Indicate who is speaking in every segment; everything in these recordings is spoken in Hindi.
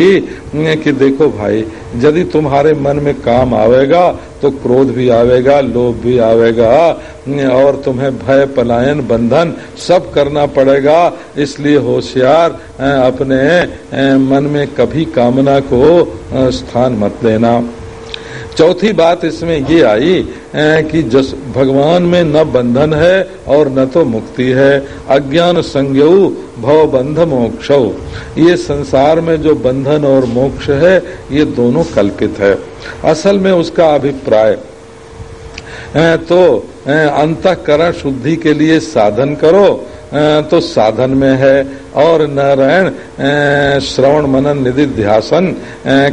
Speaker 1: कि देखो भाई, यदि तुम्हारे मन में काम आवेगा तो क्रोध भी आवेगा, लोभ भी आवेगा और तुम्हें भय, पलायन, बंधन सब करना पड़ेगा। इसलिए होशियार अपने मन में कभी कामना को स्थान मत देना चौथी बात इसमें ये आई कि जस भगवान में न बंधन है और न तो मुक्ति है। अज्ञान संज्ञऊ भव बंध मोक्ष। ये संसार में जो बंधन और मोक्ष है, ये दोनों कल्पित है। असल में उसका अभिप्राय तो अंतकरण शुद्धि के लिए साधन करो तो साधन में है। और नारायण श्रवण मनन निधि ध्यासन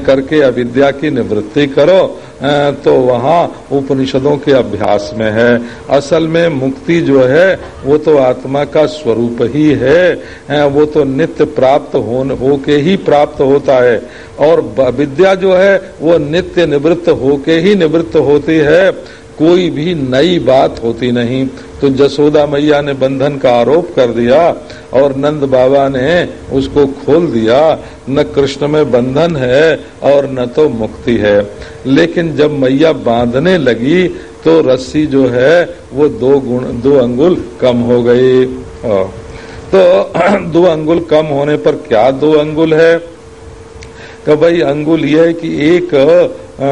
Speaker 1: करके अविद्या की निवृत्ति करो। तो वहाँ उपनिषदों के अभ्यास में है। असल में मुक्ति जो है, वो तो आत्मा का स्वरूप ही है। वो तो नित्य प्राप्त हो होके ही प्राप्त होता है। और विद्या जो है, वो नित्य निवृत्त होके ही निवृत्त होती है। कोई भी नई बात होती नहीं। तो जसोदा मैया ने बंधन का आरोप कर दिया और नंद बाबा ने उसको खोल दिया। न कृष्ण में बंधन है और न तो मुक्ति है। लेकिन जब मैया बांधने लगी तो रस्सी जो है वो दो गुण दो अंगुल कम हो गई। तो दो अंगुल कम होने पर क्या दो अंगुल है? तो भाई अंगुल ये है कि एक आ,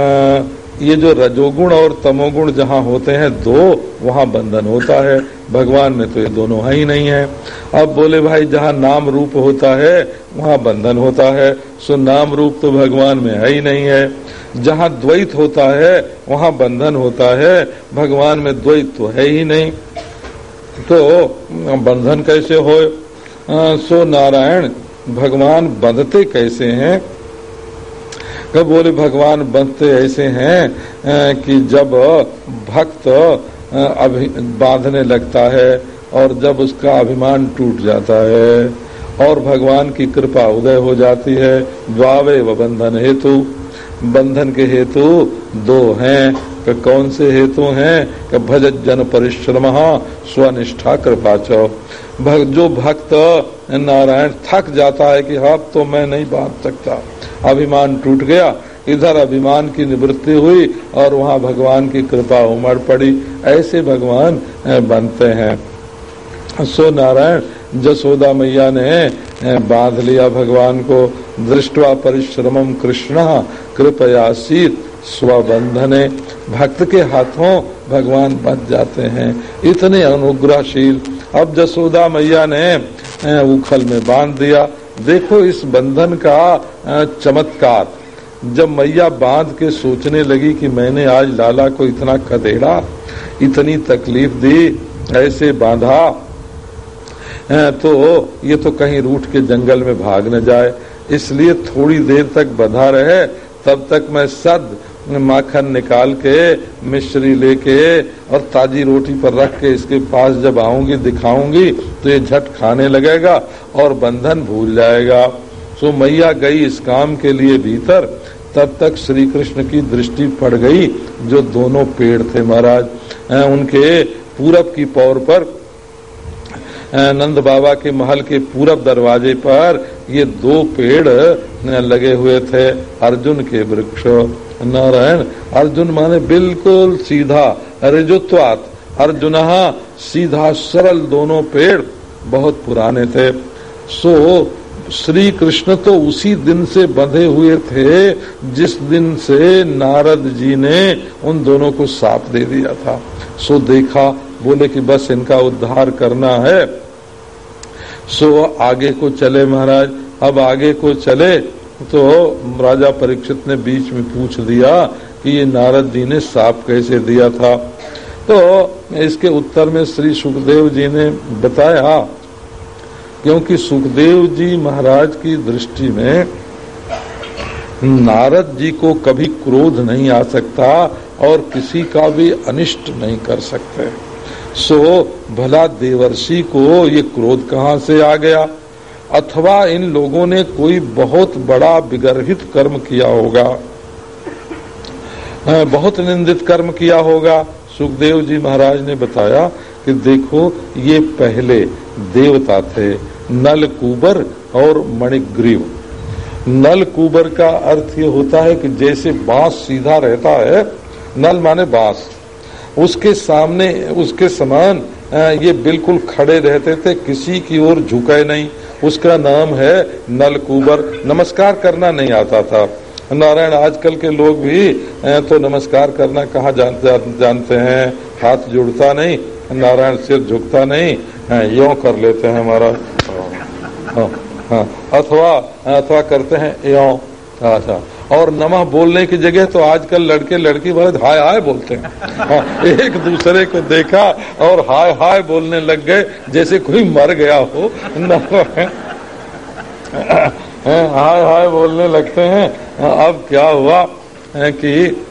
Speaker 1: ये जो रजोगुण और तमोगुण जहाँ होते हैं, दो वहाँ बंधन होता है। भगवान में तो ये दोनों है ही नहीं है। अब बोले, भाई, जहाँ नाम रूप होता है, वहाँ बंधन होता है। सो नाम रूप तो भगवान में है ही नहीं है। जहाँ द्वैत होता है, वहाँ बंधन होता है। भगवान में द्वैत तो है ही नहीं। तो बंधन कैसे हो सो नारायण, भगवान बंधते कैसे हैं? कब बोले, भगवान बनते ऐसे हैं कि जब भक्त बांधने लगता है और जब उसका अभिमान टूट जाता है और भगवान की कृपा उदय हो जाती है, द्वावे व बंधन हेतु। बंधन के हेतु दो हैं, कि कौन से हेतु हैं, कि भज जन परिश्रम, स्वनिष्ठा कृपा चौ। जो भक्त नारायण थक जाता है कि हाँ तो मैं नहीं बाँध सकता। अभिमान टूट गया। इधर अभिमान की निवृत्ति हुई और वहाँ भगवान की कृपा उमड़ पड़ी। ऐसे भगवान बनते हैं। सो नारायण, जसोदा मैया ने बाँध लिया भगवान को। दृष्टवा परिश्रमम कृष्ण, कृपया शीत स्वबंधने। भक्त के हाथों भगवान बच जाते हैं। इतने अनुग्रहशील। अब जसोदा मैया ने उखल में बाँध दिया। देखो इस बंधन का चमत्कार। जब मैया बाँध के सोचने लगी कि मैंने आज लाला को इतना खदेड़ा, इतनी तकलीफ़ दी, ऐसे बांधा तो ये तो कहीं रूठ के जंगल में भाग न जाए। इसलिए थोड़ी देर तक बंधा रहे, तब तक मैं सद माखन निकाल के, मिश्री लेके और ताजी रोटी पर रख के इसके पास जब आऊँगी, दिखाऊँगी तो ये झट खाने लगेगा और बंधन भूल जाएगा। सो मैया गई इस काम के लिए भीतर, तब तक श्री कृष्ण की दृष्टि पड़ गई, जो दोनों पेड़ थे महाराज। उनके पूरब की पौर पर नंद बाबा के महल के पूरब दरवाजे पर ये दो पेड़ लगे हुए थे, अर्जुन के वृक्ष। नारायण, अर्जुन माने बिल्कुल सीधा रिजुत्वात अर्जुन सीधा सरल दोनों पेड़ बहुत पुराने थे। सो श्री कृष्ण तो उसी दिन से बंधे हुए थे, जिस दिन से नारद जी ने उन दोनों को साप दे दिया था। सो, देखा, बोले कि बस इनका उद्धार करना है। सो, आगे को चले महाराज, अब आगे को चले तो राजा परीक्षित ने बीच में पूछ दिया कि ये नारद जी ने साप कैसे दिया था? तो इसके उत्तर में श्री सुखदेव जी ने बताया, क्योंकि सुखदेव जी महाराज की दृष्टि में नारद जी को कभी क्रोध नहीं आ सकता और किसी का भी अनिष्ट नहीं कर सकते। सो भला देवर्षि को ये क्रोध कहाँ से आ गया? अथवा इन लोगों ने कोई बहुत बड़ा विगर्भित कर्म किया होगा। बहुत निंदित कर्म किया होगा। सुखदेव जी महाराज ने बताया कि देखो, ये पहले देवता थे नल कुबर और मणिग्रीव। नल कुबर का अर्थ ये होता है कि जैसे बाँस सीधा रहता है, नल माने बाँस। उसके सामने, उसके समान ये बिल्कुल खड़े रहते थे, किसी की ओर झुके नहीं। उसका नाम है नलकूबर। नमस्कार करना नहीं आता था। नारायण आजकल के लोग भी तो नमस्कार करना कहा जानते जानते हैं? हाथ जुड़ता नहीं नारायण सिर झुकता नहीं यो कर लेते हैं हमारा। हाँ, हाँ, अथवा अथवा करते हैं यो। अच्छा। और नमः बोलने की जगह तो आजकल लड़के लड़की बड़े हाय हाय बोलते हैं। हाँ, एक दूसरे को देखा और हाय हाय बोलने लग गए जैसे कोई मर गया हो। हाय हाय बोलने लगते हैं। अब क्या हुआ कि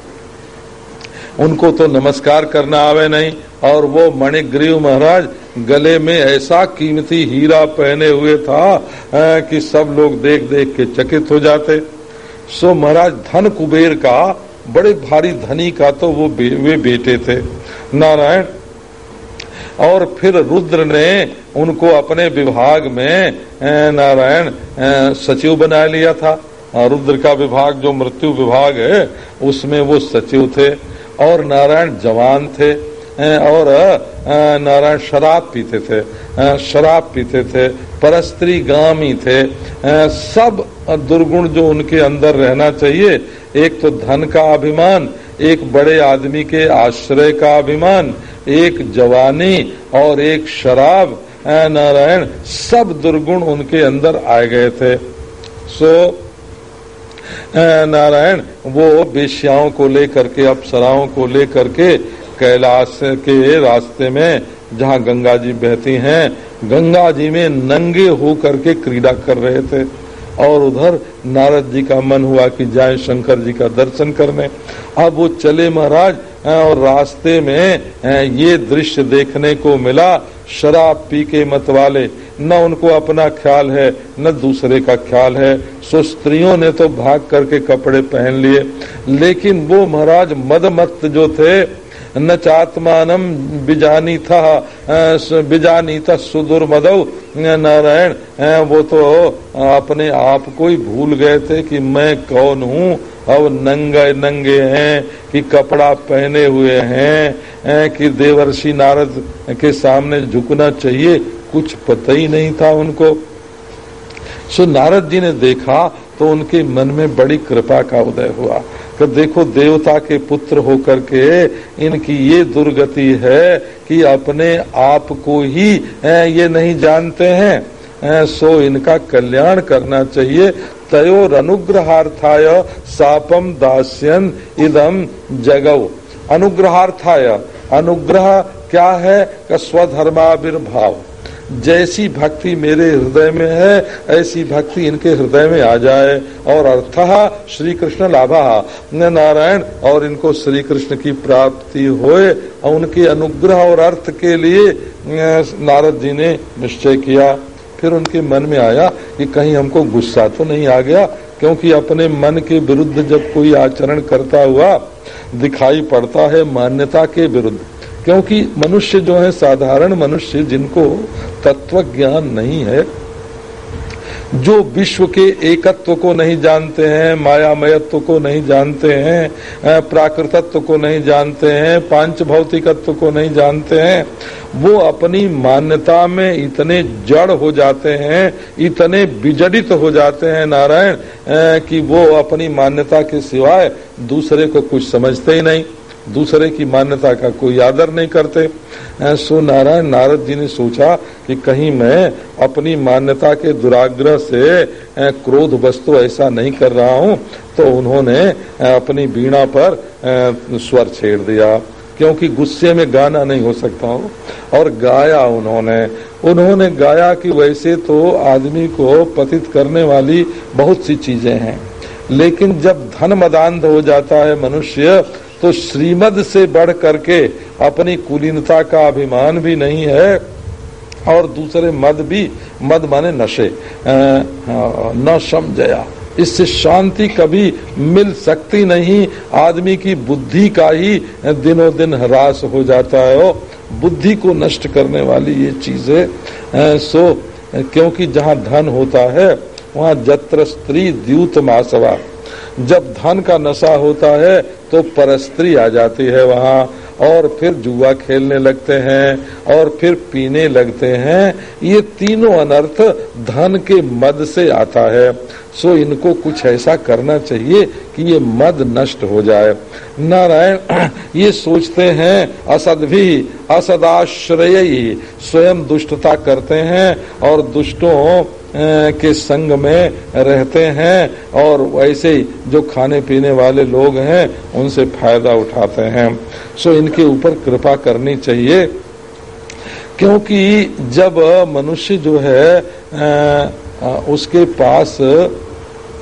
Speaker 1: उनको तो नमस्कार करना आवे नहीं और वो मणिग्रीव महाराज गले में ऐसा कीमती हीरा पहने हुए था कि सब लोग देख देख के चकित हो जाते। सो महाराज धन कुबेर का बड़े भारी धनी का तो वो बे, वे बेटे थे। नारायण और फिर रुद्र ने उनको अपने विभाग में नारायण सचिव बना लिया था। रुद्र का विभाग जो मृत्यु विभाग है उसमें वो सचिव थे। और नारायण जवान थे और नारायण शराब पीते थे शराब पीते थे, परस्त्री गामी थे सब दुर्गुण जो उनके अंदर रहना चाहिए, एक तो धन का अभिमान, एक बड़े आदमी के आश्रय का अभिमान, एक जवानी और एक शराब नारायण, सब दुर्गुण उनके अंदर आ गए थे। सो नारायण, वो बेश्याओं को लेकर के, अप्सराओं को लेकर के कैलाश के रास्ते में, जहाँ गंगा जी बहती हैं, गंगा जी में नंगे हो करके क्रीड़ा कर रहे थे। और उधर नारद जी का मन हुआ कि जाए शंकर जी का दर्शन करने। अब वो चले महाराज और रास्ते में ये दृश्य देखने को मिला, शराब पी के मत वाले। न उनको अपना ख्याल है, न दूसरे का ख्याल है। सो स्त्रियों ने तो भाग करके कपड़े पहन लिए। लेकिन वो महाराज मदमत्त जो थे न चात्मान बिजानी था बिजानी था सुदूर मदव नारायण वो तो अपने आप को ही भूल गए थे कि मैं कौन हूँ। अब नंगे नंगे हैं कि कपड़ा पहने हुए हैं कि देवर्षि नारद के सामने झुकना चाहिए, कुछ पता ही नहीं था उनको। सो नारद जी ने देखा तो उनके मन में बड़ी कृपा का उदय हुआ। कि देखो देवता के पुत्र होकर के इनकी ये दुर्गति है कि अपने आप को ही ये नहीं जानते हैं। सो इनका कल्याण करना चाहिए। तयोर अनुग्रहार्थाय सापम दास्यन इदम जगव अनुग्रहार्थाय। अनुग्रह क्या है? स्वधर्माविर्भाव। जैसी भक्ति मेरे हृदय में है, ऐसी भक्ति इनके हृदय में आ जाए। और अर्थ श्री कृष्ण लाभा। नारायण और इनको श्री कृष्ण की प्राप्ति होए उनके अनुग्रह और अर्थ के लिए नारद जी ने निश्चय किया। फिर उनके मन में आया कि कहीं हमको गुस्सा तो नहीं आ गया, क्योंकि अपने मन के विरुद्ध जब कोई आचरण करता हुआ दिखाई पड़ता है मान्यता के विरुद्ध। क्योंकि मनुष्य जो है साधारण मनुष्य जिनको तत्व ज्ञान नहीं है, जो विश्व के एकत्व को नहीं जानते हैं, मायामयत्व को नहीं जानते हैं प्राकृतत्व को नहीं जानते हैं पाँच भौतिकत्व को नहीं जानते हैं, वो अपनी मान्यता में इतने जड़ हो जाते हैं, इतने विजड़ित हो जाते हैं नारायण कि वो अपनी मान्यता के सिवाय दूसरे को कुछ समझते ही नहीं। दूसरे की मान्यता का कोई आदर नहीं करते। सो नारायण नारद जी ने सोचा कि कहीं मैं अपनी मान्यता के दुराग्रह से क्रोध वस्तु ऐसा नहीं कर रहा हूँ तो उन्होंने अपनी बीणा पर स्वर छेड़ दिया। क्योंकि गुस्से में गाना नहीं हो सकता हो। और गाया उन्होंने। उन्होंने गाया कि वैसे तो आदमी को पतित करने वाली बहुत सी चीज़ें हैं। लेकिन जब धन मदान्ध हो जाता है मनुष्य तो श्रीमद से बढ़ करके अपनी कुलीनता का अभिमान भी नहीं है और दूसरे मद भी, मद माने नशे न समझया। इससे शांति कभी मिल सकती नहीं। आदमी की बुद्धि का ही दिनों दिन ह्रास हो जाता है बुद्धि को नष्ट करने वाली ये चीज़ें सो, क्योंकि जहाँ धन होता है, वहाँ जत्र स्त्री द्यूत मासवा। जब धन का नशा होता है तो परस्त्री आ जाती है वहाँ, और फिर जुआ खेलने लगते हैं, और फिर पीने लगते हैं। ये तीनों अनर्थ धन के मद से आता है। सो इनको कुछ ऐसा करना चाहिए कि ये मद नष्ट हो जाए। नारायण, ये सोचते हैं, असद भी, असदाश्रय ही स्वयं दुष्टता करते हैं और दुष्टों के संग में रहते हैं और वैसे ही जो खाने पीने वाले लोग हैं, उनसे फ़ायदा उठाते हैं। सो इनके ऊपर कृपा करनी चाहिए, क्योंकि जब मनुष्य जो है उसके पास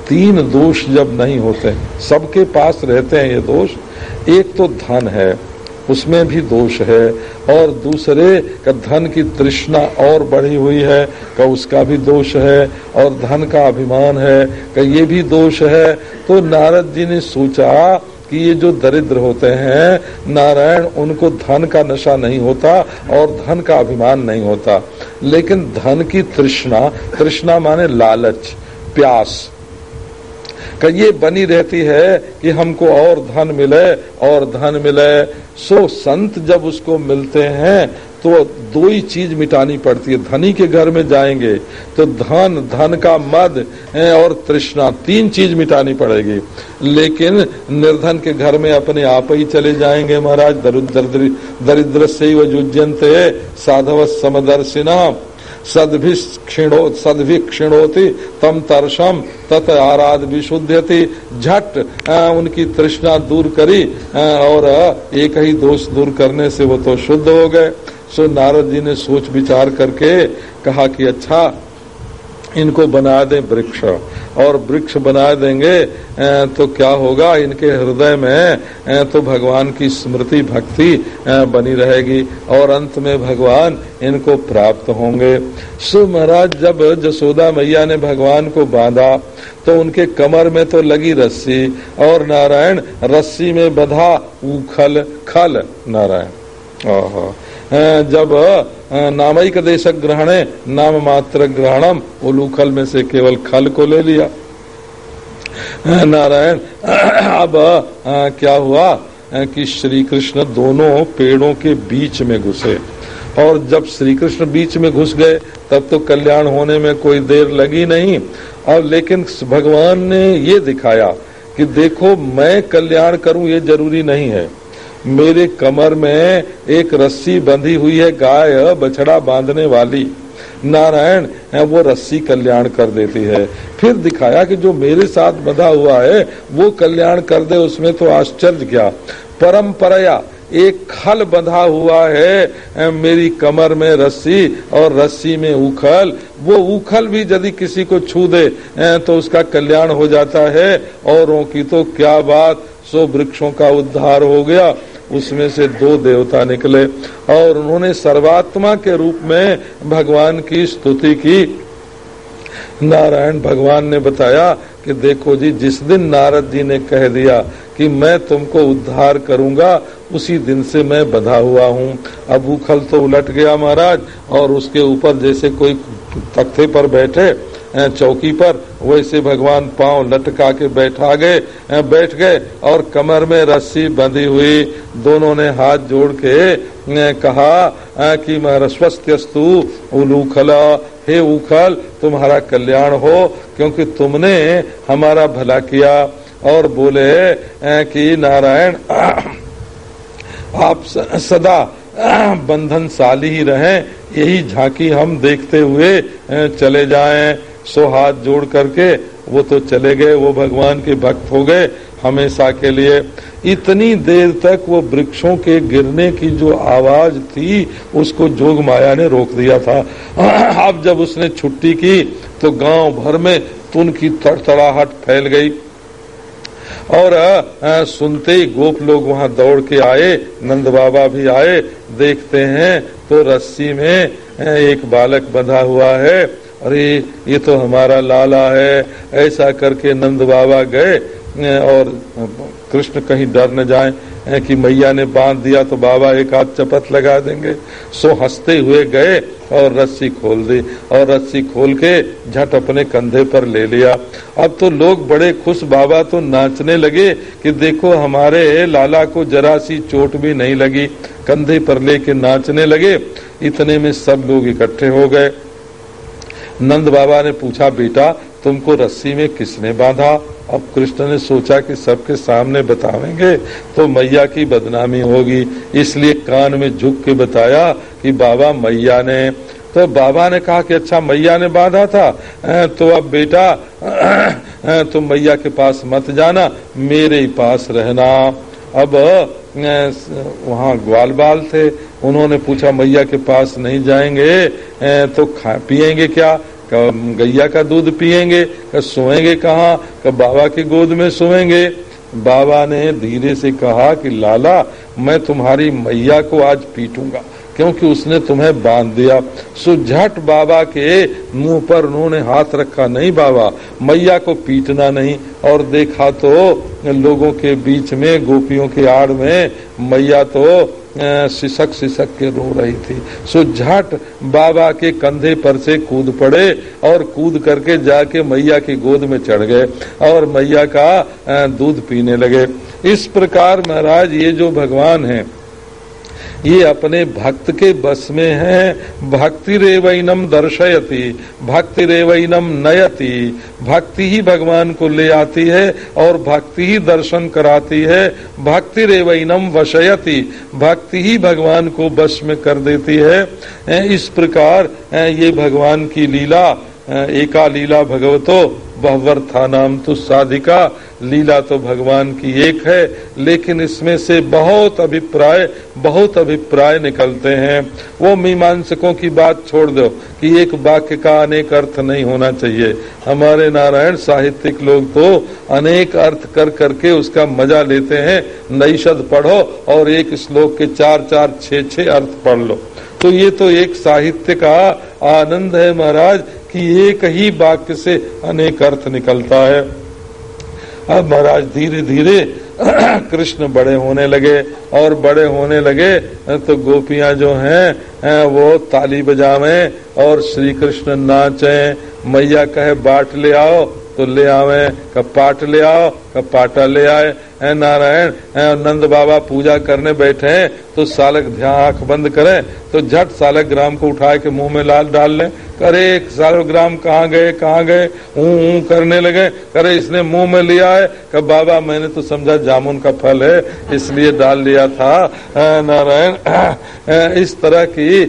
Speaker 1: तीन दोष जब नहीं होते, सबके पास रहते हैं ये दोष, एक तो धन है, उसमें भी दोष है, और दूसरे का धन की तृष्णा और बढ़ी हुई है, का उसका भी दोष है, और धन का अभिमान है, का ये भी दोष है। तो नारद जी ने सोचा कि ये जो दरिद्र होते हैं, नारायण उनको धन का नशा नहीं होता और धन का अभिमान नहीं होता। लेकिन धन की तृष्णा तृष्णा माने लालच, प्यास ये बनी रहती है कि हमको और धन मिले, और धन मिले। सो संत जब उसको मिलते हैं तो दो ही चीज़ मिटानी पड़ती है। धनी के घर में जाएँगे तो धन धन का मद और तृष्णा, तीन चीज़ मिटानी पड़ेगी। लेकिन निर्धन के घर में अपने आप ही चले जाएँगे महाराज। दरिद्र से वजुजंत साधव समदर्शिना सदभिक्षिणो सदभिक्षिणोति तम तरसम तत आराध विशुद्धति झट उनकी तृष्णा दूर करी और एक ही दोष दूर करने से वो तो शुद्ध हो गए। सो नारद जी ने सोच विचार करके कहा कि अच्छा इनको बना दें वृक्ष। और वृक्ष बना देंगे तो क्या होगा? इनके हृदय में तो भगवान की स्मृति भक्ति बनी रहेगी। और अंत में भगवान इनको प्राप्त होंगे। सो महाराज, जब जसोदा मैया ने भगवान को बांधा तो उनके कमर में तो लगी रस्सी। और नारायण रस्सी में बधा उखल खल नारायण। जब नामयिक देश ग्रहण, नाम मात्र ग्रहणम, उलूखल में से केवल खल को ले लिया। नारायण, अब क्या हुआ? कि श्री कृष्ण दोनों पेड़ों के बीच में घुसे। और जब श्री कृष्ण बीच में घुस गए, तब तो कल्याण होने में कोई देर लगी नहीं। और लेकिन भगवान ने ये दिखाया कि देखो, मैं कल्याण करूँ ये ज़रूरी नहीं है। मेरे कमर में एक रस्सी बंधी हुई है, गाय बछड़ा बांधने वाली। नारायण वो रस्सी कल्याण कर देती है। फिर दिखाया कि जो मेरे साथ बंधा हुआ है, वो कल्याण कर दे, उसमें तो आश्चर्य क्या। परंपराया, एक खल बंधा हुआ है मेरी कमर में रस्सी और रस्सी में उखल। वो उखल भी यदि किसी को छू दे तो उसका कल्याण हो जाता है। औरों की तो क्या बात, सो वृक्षों का उद्धार हो गया। उसमें से दो देवता निकले और उन्होंने सर्वात्मा के रूप में भगवान की स्तुति की। नारायण भगवान ने बताया कि देखो जी, जिस दिन नारद जी ने कह दिया कि मैं तुमको उद्धार करूँगा, उसी दिन से मैं बधा हुआ हूँ। अब उखल तो उलट गया महाराज, और उसके ऊपर जैसे कोई तख्ते पर बैठे चौकी पर वैसे भगवान पाँव लटका के बैठा गए बैठ गए और कमर में रस्सी बंधी हुई। दोनों ने हाथ जोड़ के कहा कि स्वस्त्यस्तु उलूखल, हे उखल, तुम्हारा कल्याण हो, क्योंकि तुमने हमारा भला किया। और बोले कि नारायण, आप सदा बंधनशाली ही रहें, यही झांकी हम देखते हुए चले जाएँ। सो हाथ जोड़ करके वो तो चले गए, वो भगवान के भक्त हो गए हमेशा के लिए। इतनी देर तक वो वृक्षों के गिरने की जो आवाज़ थी, उसको जोग माया ने रोक दिया था। अब जब उसने छुट्टी की तो गाँव भर में तुन की तड़तड़ाहट फैल गई। और सुनते ही गोप लोग वहाँ दौड़ के आए, नंद बाबा भी आए, देखते हैं तो रस्सी में एक बालक बंधा हुआ है। अरे, ये तो हमारा लाला है। ऐसा करके नंद बाबा गए, और कृष्ण कहीं डर न जाए, कि मैया ने बाँध दिया तो बाबा एक आध चपत लगा देंगे। सो हँसते हुए गए और रस्सी खोल दी, और रस्सी खोल के झट अपने कंधे पर ले लिया। अब तो लोग बड़े खुश, बाबा तो नाचने लगे कि देखो हमारे लाला को जरा सी चोट भी नहीं लगी। कंधे पर लेके नाचने लगे। इतने में सब लोग इकट्ठे हो गए। नंद बाबा ने पूछा, बेटा, तुमको रस्सी में किसने बांधा? अब कृष्ण ने सोचा कि सबके सामने बतावेंगे तो मैया की बदनामी होगी। इसलिए कान में झुक के बताया कि बाबा मैया ने तो बाबा ने कहा कि अच्छा मैया ने बांधा था। तो अब बेटा तुम मैया के पास मत जाना, मेरे ही पास रहना। अब वहाँ ग्वाल बाल थे। उन्होंने पूछा, मैया के पास नहीं जाएँगे? तो खा, पियेंगे क्या? गैया का दूध पियेंगे सोएँगे कहाँ, कब बाबा की गोद में सोएँगे? बाबा ने धीरे से कहा कि, लाला, मैं तुम्हारी मैया को आज पीटूँगा, क्योंकि उसने तुम्हें बाँध दिया। सो झट बाबा के मुँह पर उन्होंने हाथ रखा, नहीं बाबा, मैया को पीटना नहीं। और देखा तो लोगों के बीच में, गोपियों के आड़ में, मैया तो सिसक सिसक के रो रही थी। सो झट बाबा के कंधे पर से कूद पड़े और कूद करके जाके मैया की गोद में चढ़ गए और मैया का दूध पीने लगे। इस प्रकार महाराज ये जो भगवान है ये अपने भक्त के बस में है। भक्ति रेवनम दर्शयती भक्ति रेवनम नयति। भक्ति ही भगवान को ले आती है और भक्ति ही दर्शन कराती है। भक्ति रेवनम वशयति, भक्ति ही भगवान को बस में कर देती है। इस प्रकार ये भगवान की लीला एका लीला भगवतो। बहवर्था नाम तो साधिका, लीला तो भगवान की एक है, लेकिन इसमें से बहुत अभिप्राय बहुत अभिप्राय निकलते हैं। वो मीमांसकों की बात छोड़ दो, कि एक वाक्य का अनेक अर्थ नहीं होना चाहिए। हमारे नारायण साहित्यिक लोग तो अनेक अर्थ कर करके उसका मज़ा लेते हैं। नईशद पढ़ो और एक श्लोक के चार चार छह छह अर्थ पढ़ लो। तो ये तो एक साहित्य का आनंद है महाराज कि एक ही वाक्य से अनेक अर्थ निकलता है। अब महाराज धीरे धीरे कृष्ण बड़े होने लगे और बड़े होने लगे तो गोपियाँ जो हैं वो ताली बजावे और श्री कृष्ण नाचे, मैया कहे, बाट ले आओ। तो ले आवे कब पाट ले आओ कब पाटा ले आए। है नारायण है नंद बाबा पूजा करने बैठे हैं तो सालक ध्यान आँख बंद करें तो झट सालक ग्राम को उठा के मुँह में लाल डाल लें। करे एक सालक ग्राम कहाँ गए कहाँ गए? ऊ करने लगे। करे इसने मुँह में लिया है, कब बाबा, मैंने तो समझा जामुन का फल है, इसलिए डाल लिया था। नारायण इस तरह की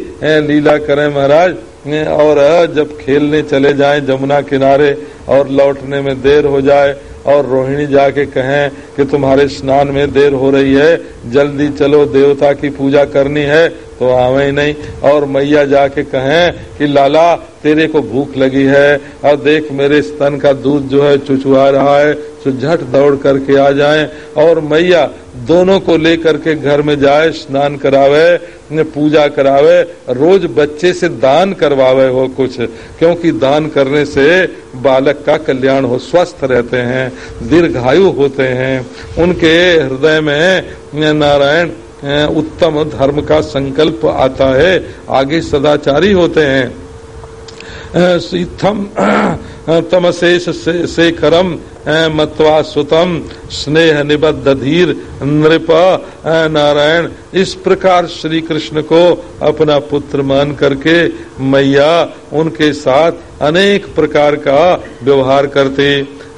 Speaker 1: लीला करें महाराज। और, जब खेलने चले जाएँ जमुना किनारे और लौटने में देर हो जाए, और रोहिणी जाके कहें कि तुम्हारे स्नान में देर हो रही है, जल्दी चलो, देवता की पूजा करनी है तो आवे ही नहीं। और मैया जाके कहें कि लाला, तेरे को भूख लगी है, और देख मेरे स्तन का दूध जो है चुचुआ रहा है तो झट दौड़ करके आ जाए। और मैया दोनों को लेकर के घर में जाए, स्नान करावे पूजा करावे, रोज बच्चे से दान करवावे हो कुछ, क्योंकि दान करने से बालक का कल्याण हो, स्वस्थ रहते हैं, दीर्घायु होते हैं। उनके हृदय में नारायण उत्तम धर्म का संकल्प आता है, आगे सदाचारी होते हैं। सीथम तमशेष शेखरम मत्वा सुतम स्नेह निबद्ध धीर, नृप नारायण। इस प्रकार श्री कृष्ण को अपना पुत्र मान करके मैया उनके साथ अनेक प्रकार का व्यवहार करते।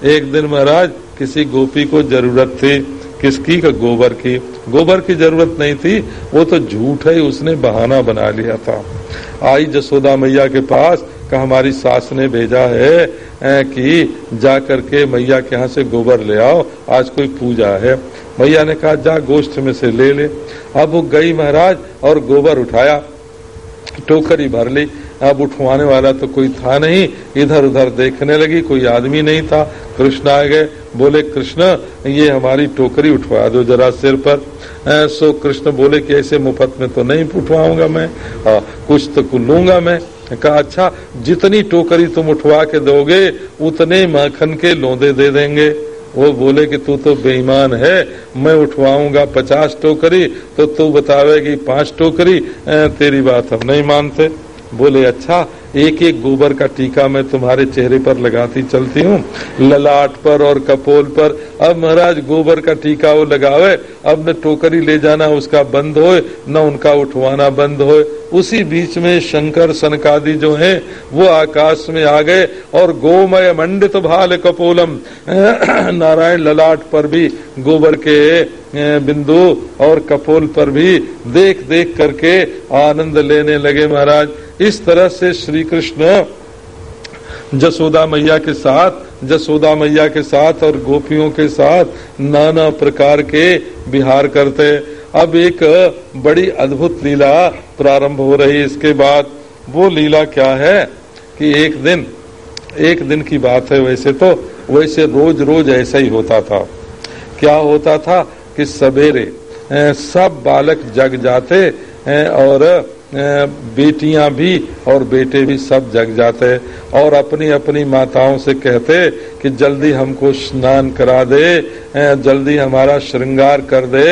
Speaker 1: एक दिन महाराज, किसी गोपी को ज़रूरत थी, किसकी? का गोबर की। गोबर की ज़रूरत नहीं थी, वो तो झूठ है, उसने बहाना बना लिया था। आई जसोदा मैया के पास का हमारी सास ने भेजा है कि जा करके मैया के यहाँ से गोबर ले आओ आज कोई पूजा है। मैया ने कहा जा गोष्ठ में से ले ले। अब वो गई महाराज और गोबर उठाया टोकरी भर ली। अब उठवाने वाला तो कोई था नहीं इधर उधर देखने लगी कोई आदमी नहीं था। कृष्ण आ गए बोले कृष्ण ये हमारी टोकरी उठवा दो जरा सिर पर। सो कृष्ण बोले कि ऐसे मुफ़्त में तो नहीं उठवाऊँगा मैं। आ, कुछ तो लूँगा मैं। कहा अच्छा जितनी टोकरी तुम उठवा के दोगे, उतने मक्खन के लोंदे दे देंगे। वो बोले कि, तू तो बेईमान है, मैं उठवाऊँगा पचास टोकरी तो तू बतावेगी पाँच टोकरी तेरी बात हम नहीं मानते। बोले अच्छा एक एक गोबर का टीका मैं तुम्हारे चेहरे पर लगाती चलती हूँ। ललाट पर और कपोल पर। अब महाराज, गोबर का टीका वो लगावे। अब न टोकरी ले जाना उसका बंद होए, न उनका उठवाना बंद होए। उसी बीच में शंकर सनकादि जो हैं, वो आकाश में आ गए और गोमय मंडित भाल कपोलम। नारायण ललाट पर भी, गोबर के बिंदु और कपोल पर भी देख देख करके आनंद लेने लगे महाराज। इस तरह से श्री कृष्ण जसोदा मैया के साथ, जसोदा मैया के साथ और गोपियों के साथ नाना प्रकार के बिहार करते। अब एक बड़ी अद्भुत लीला प्रारंभ हो रही इसके बाद वो लीला क्या है कि एक दिन एक दिन की बात है वैसे तो वैसे रोज रोज ऐसा ही होता था। क्या होता था कि सवेरे सब बालक जग जाते और बेटियाँ भी और बेटे भी सब जग जाते और अपनी अपनी माताओं से कहते कि जल्दी हमको स्नान करा दे जल्दी हमारा श्रृंगार कर दे,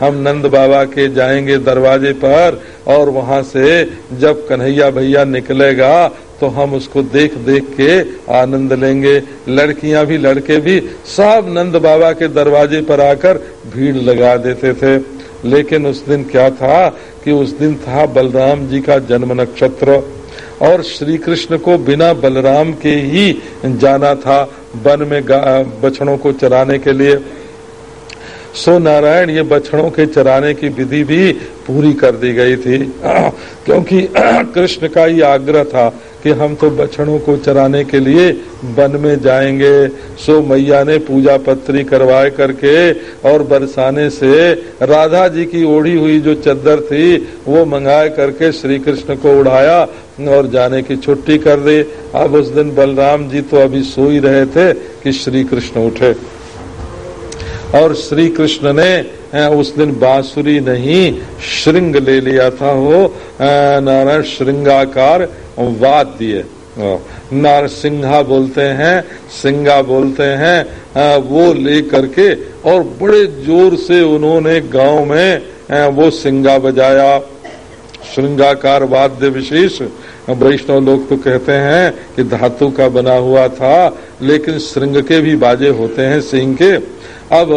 Speaker 1: हम नंद बाबा के जाएँगे दरवाजे पर और वहाँ से जब कन्हैया भैया निकलेगा तो हम उसको देख देख के आनंद लेंगे। लड़कियाँ भी, लड़के भी सब नंद बाबा के दरवाजे पर आकर भीड़ लगा देते थे। लेकिन उस दिन क्या था कि उस दिन था बलराम जी का जन्म नक्षत्र और श्री कृष्ण को बिना बलराम के ही जाना था वन में बछड़ों को चराने के लिए। सो नारायण, ये बछड़ों के चराने की विधि भी पूरी कर दी गई थी। क्योंकि कृष्ण का ही आग्रह था कि हम तो बछड़ों को चराने के लिए वन में जाएँगे। सो मैया ने पूजा पत्री करवाए करके और बरसाने से राधा जी की ओढ़ी हुई जो चद्दर थी, वो मंगाए करके श्री कृष्ण को उड़ाया और जाने की छुट्टी कर दी। अब उस दिन बलराम जी तो अभी सो ही रहे थे कि श्री कृष्ण उठे। और श्री कृष्ण ने उस दिन बांसुरी नहीं, श्रृंग ले लिया था वो। नारायण श्रृंगाकार वाद्य नार सिंहा बोलते हैं, सिंगा बोलते हैं वो ले करके और बड़े ज़ोर से उन्होंने गाँव में वो सिंगा बजाया। श्रृंगाकार वाद्य विशेष। वैष्णव लोग तो कहते हैं कि धातु का बना हुआ था, लेकिन श्रृंग के भी बाजे होते हैं सिंह के। अब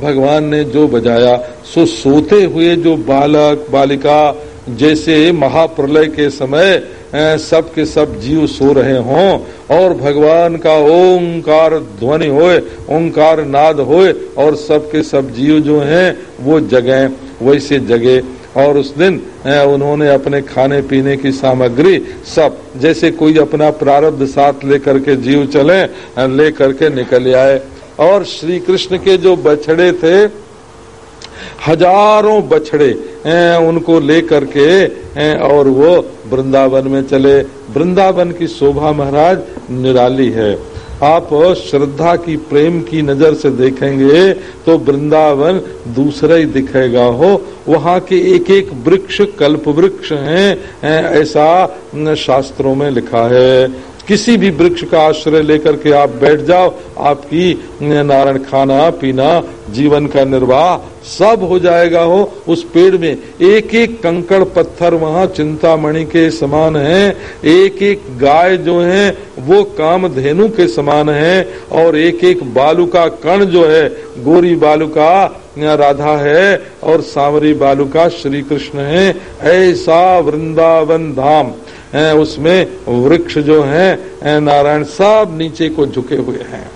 Speaker 1: भगवान ने जो बजाया, सो सोते हुए जो बालक, बालिका, जैसे महाप्रलय के समय सब के सब जीव सो रहे हों, और भगवान का ओंकार ध्वनि होए, ओंकार नाद होए, और सब के सब जीव जो हैं, वो जगे, वैसे जगे। और उस दिन उन्होंने अपने खाने पीने की सामग्री सब, जैसे कोई अपना प्रारब्ध साथ लेकर के जीव चले, लेकर के निकल आए। और श्री कृष्ण के जो बछड़े थे हज़ारों बछड़े उनको लेकर के और वो वृंदावन में चले। वृंदावन की शोभा महाराज निराली है। आप श्रद्धा की, प्रेम की नज़र से देखेंगे तो वृंदावन दूसरा ही दिखेगा। हो, वहाँ के एक एक वृक्ष कल्प वृक्ष हैं ऐसा शास्त्रों में लिखा है। किसी भी वृक्ष का आश्रय लेकर के आप बैठ जाओ, आपकी नारायण खाना, पीना, जीवन का निर्वाह सब हो जाएगा हो। उस पेड़ में एक एक कंकड़ पत्थर वहाँ चिंतामणि के समान है एक एक गाय जो है, वो काम धेनु के समान है, और एक एक बालू का कण जो है, गोरी बालू का राधा है, और सांवरी बालू का श्री कृष्ण है। ऐसा वृंदावन धाम। उसमें वृक्ष जो है नारायण सब नीचे को झुके हुए हैं।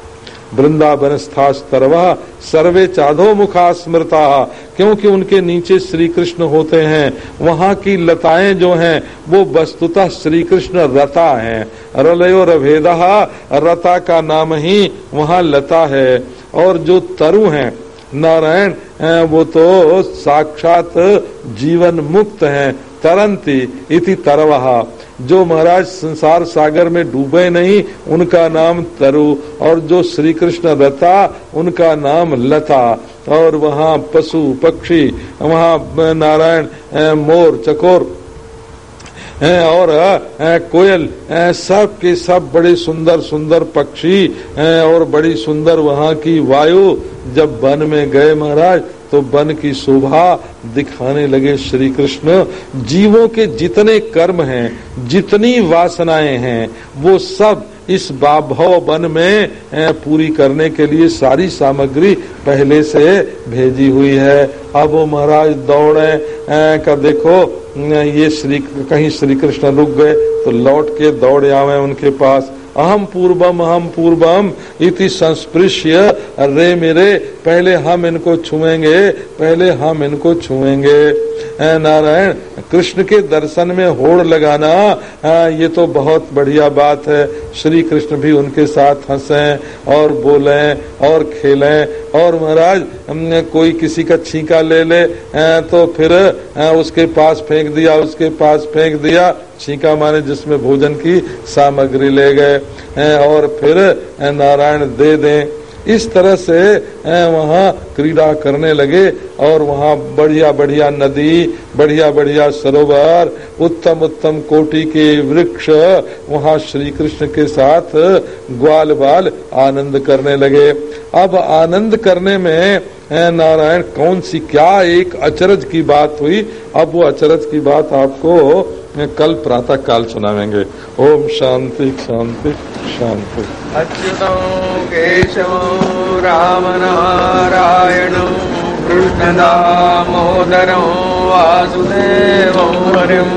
Speaker 1: वृंदावन स्थास्तरवा सर्वे चाधो मुखा स्मृता, क्योंकि उनके नीचे श्री कृष्ण होते हैं, वहाँ की लताएँ जो हैं, वो वस्तुतः श्री कृष्ण रता हैं। रलयो रभेदा, रता का नाम ही वहाँ लता है। और जो तरु हैं, नारायण वो तो साक्षात जीवन मुक्त हैं, तरंती इति तरवा। जो महाराज संसार सागर में डूबे नहीं, उनका नाम तरु, और जो श्री कृष्ण रथा, उनका नाम लता, और वहाँ पशु, पक्षी, वहाँ नारायण मोर, चकोर और कोयल सब के सब बड़े सुंदर सुंदर पक्षी और बड़ी सुंदर वहाँ की वायु। जब वन में गए महाराज तो वन की शोभा दिखाने लगे श्री कृष्ण जीवों के जितने कर्म हैं, जितनी वासनाएँ हैं, वो सब इस बाभव वन में पूरी करने के लिए सारी सामग्री पहले से भेजी हुई है। अब वो महाराज दौड़े का देखो ये श्री, कहीं श्री कृष्ण रुक गए तो लौट के दौड़े आवे उनके पास। अहम पूर्वम अहम पूर्वम, इति संस्पृश्य। रे मेरे, पहले हम इनको छुएँगे, पहले हम इनको छुएँगे। नारायण, कृष्ण के दर्शन में होड़ लगाना ये तो बहुत बढ़िया बात है। श्री कृष्ण भी उनके साथ हंसे और बोले और खेले और महाराज कोई किसी का छींका ले ले तो फिर उसके पास फेंक दिया, उसके पास फेंक दिया। छींका माने जिसमें भोजन की सामग्री ले गए और फिर नारायण दे दें। इस तरह से वहाँ क्रीड़ा करने लगे और वहाँ बढ़िया बढ़िया नदी, बढ़िया बढ़िया सरोवर, उत्तम उत्तम कोटि के वृक्ष वहाँ श्री कृष्ण के साथ ग्वाल बाल आनंद करने लगे। अब आनंद करने में नारायण, कौन सी क्या एक अचरज की बात हुई? अब वो अचरज की बात आपको कल प्रातः काल सुनावेंगे। ओम शांति शांति शांति।
Speaker 2: अच्युत केशव राम नारायण कृष्ण दामोदर वासुदेव हरिम